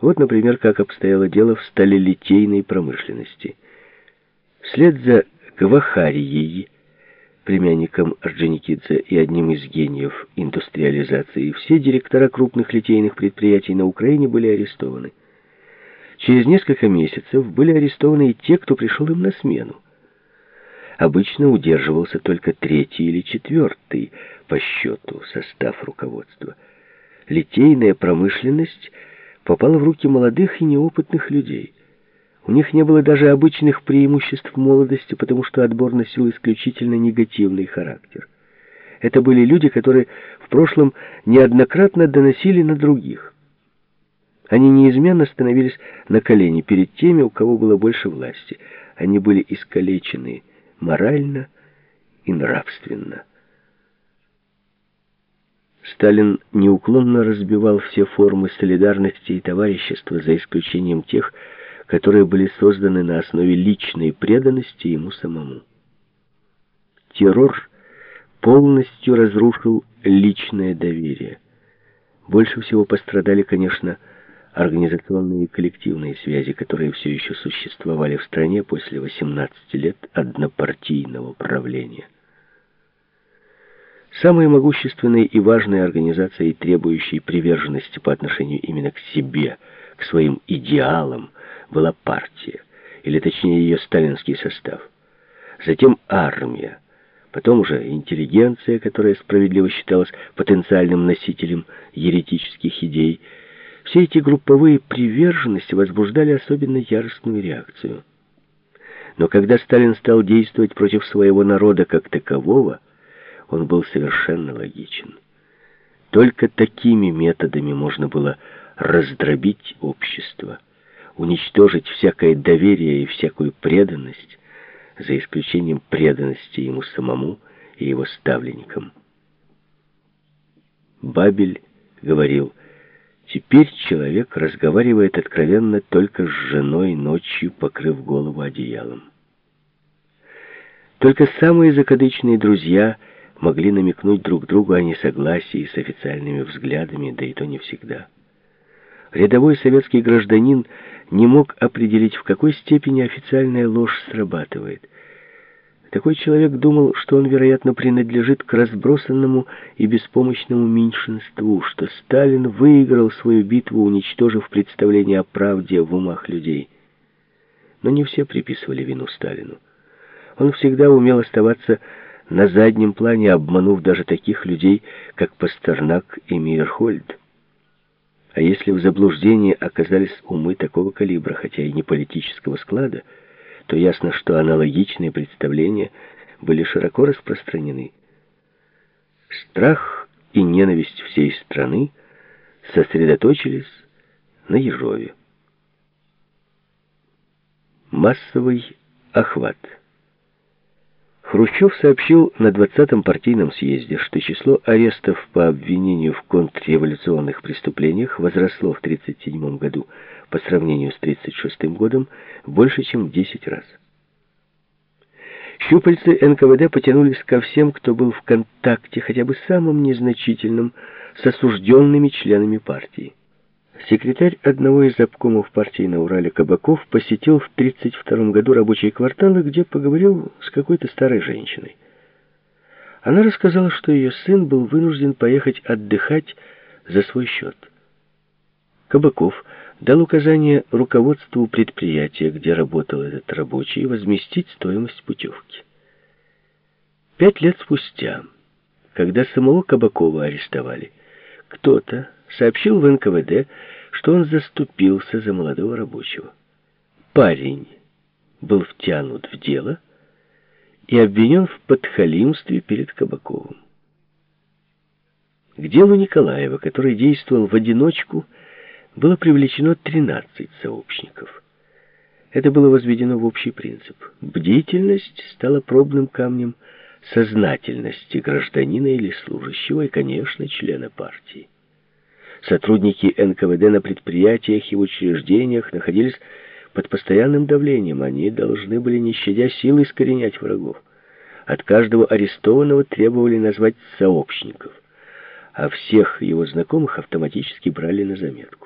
Вот, например, как обстояло дело в сталелитейной промышленности. Вслед за Гвахарией, племянником Орджоникидзе и одним из гениев индустриализации, все директора крупных литейных предприятий на Украине были арестованы. Через несколько месяцев были арестованы и те, кто пришел им на смену. Обычно удерживался только третий или четвертый по счету состав руководства. Литейная промышленность попала в руки молодых и неопытных людей. У них не было даже обычных преимуществ молодости, потому что отбор носил исключительно негативный характер. Это были люди, которые в прошлом неоднократно доносили на других. Они неизменно становились на колени перед теми, у кого было больше власти. Они были искалечены морально и нравственно. Сталин неуклонно разбивал все формы солидарности и товарищества, за исключением тех, которые были созданы на основе личной преданности ему самому. Террор полностью разрушил личное доверие. Больше всего пострадали, конечно, организационные и коллективные связи, которые все еще существовали в стране после 18 лет однопартийного правления. Самой могущественной и важной организацией, требующей приверженности по отношению именно к себе, к своим идеалам, была партия, или точнее ее сталинский состав. Затем армия, потом уже интеллигенция, которая справедливо считалась потенциальным носителем еретических идей, все эти групповые приверженности возбуждали особенно яростную реакцию. Но когда Сталин стал действовать против своего народа как такового, он был совершенно логичен. Только такими методами можно было раздробить общество, уничтожить всякое доверие и всякую преданность, за исключением преданности ему самому и его ставленникам. Бабель говорил, Теперь человек разговаривает откровенно только с женой ночью, покрыв голову одеялом. Только самые закадычные друзья могли намекнуть друг другу о несогласии с официальными взглядами, да и то не всегда. Рядовой советский гражданин не мог определить, в какой степени официальная ложь срабатывает – такой человек думал, что он, вероятно, принадлежит к разбросанному и беспомощному меньшинству, что Сталин выиграл свою битву, уничтожив представление о правде в умах людей. Но не все приписывали вину Сталину. Он всегда умел оставаться на заднем плане, обманув даже таких людей, как Пастернак и Мейерхольд. А если в заблуждении оказались умы такого калибра, хотя и не политического склада, то ясно, что аналогичные представления были широко распространены. Страх и ненависть всей страны сосредоточились на Ежове. Массовый охват – Хрущев сообщил на 20-м партийном съезде, что число арестов по обвинению в контрреволюционных преступлениях возросло в 1937 году по сравнению с 1936 годом больше, чем в 10 раз. Щупальцы НКВД потянулись ко всем, кто был в контакте, хотя бы самым незначительным, с осужденными членами партии. Секретарь одного из обкомов партии на Урале Кабаков посетил в 1932 году рабочие кварталы, где поговорил с какой-то старой женщиной. Она рассказала, что ее сын был вынужден поехать отдыхать за свой счет. Кабаков дал указание руководству предприятия, где работал этот рабочий, возместить стоимость путевки. Пять лет спустя, когда самого Кабакова арестовали, кто-то сообщил в НКВД, что он заступился за молодого рабочего. Парень был втянут в дело и обвинен в подхалимстве перед Кабаковым. К делу Николаева, который действовал в одиночку, было привлечено 13 сообщников. Это было возведено в общий принцип. Бдительность стала пробным камнем сознательности гражданина или служащего и, конечно, члена партии. Сотрудники НКВД на предприятиях и учреждениях находились под постоянным давлением. Они должны были, не щадя сил, искоренять врагов. От каждого арестованного требовали назвать сообщников, а всех его знакомых автоматически брали на заметку.